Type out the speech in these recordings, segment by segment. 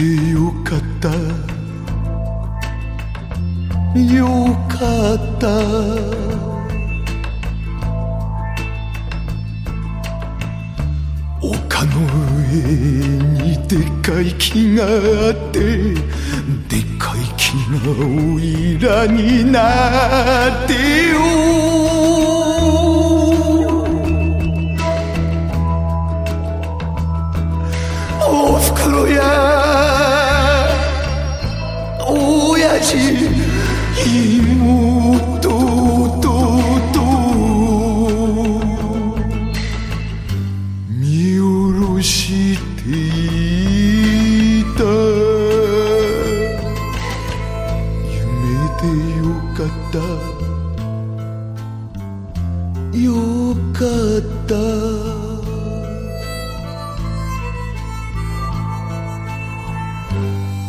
よかった。よかった。丘の上にでっかい木があってでっかい木がおいらになってよ。親父妹と見下ろしていた夢でよかった。よかった。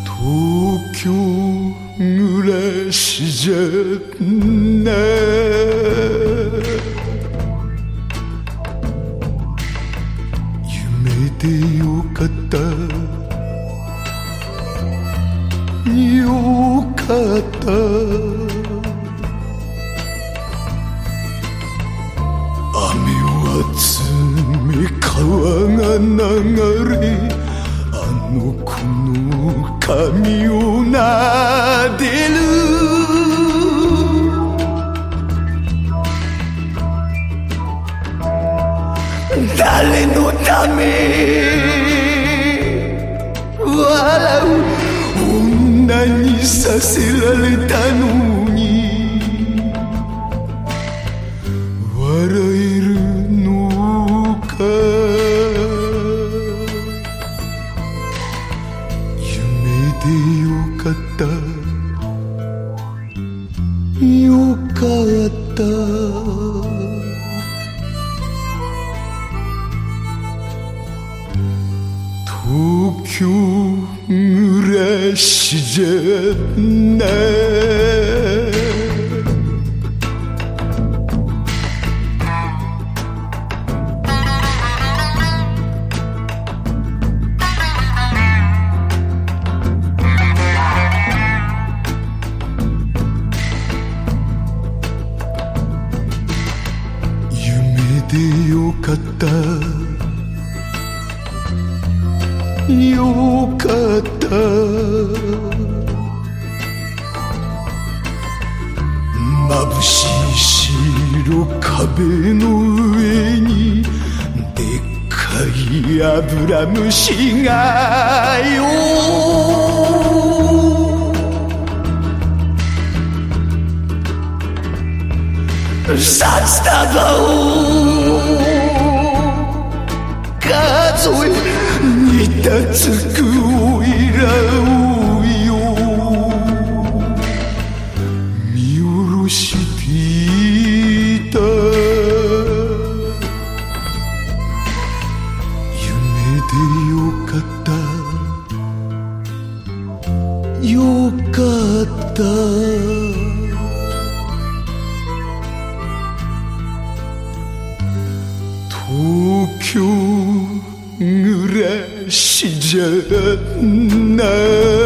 東京暮らしじゃな夢でよかったよかった川が流れあの子の髪をな delu Dale no notami Walau Unda ni sasirale tanu よかった東京暮らしじよかった。よかった。眩しい白壁の上にでっかいアブラムシがよ札束を数え煮立つくおいらをよ見下ろしていた夢で東京暮らしじゃない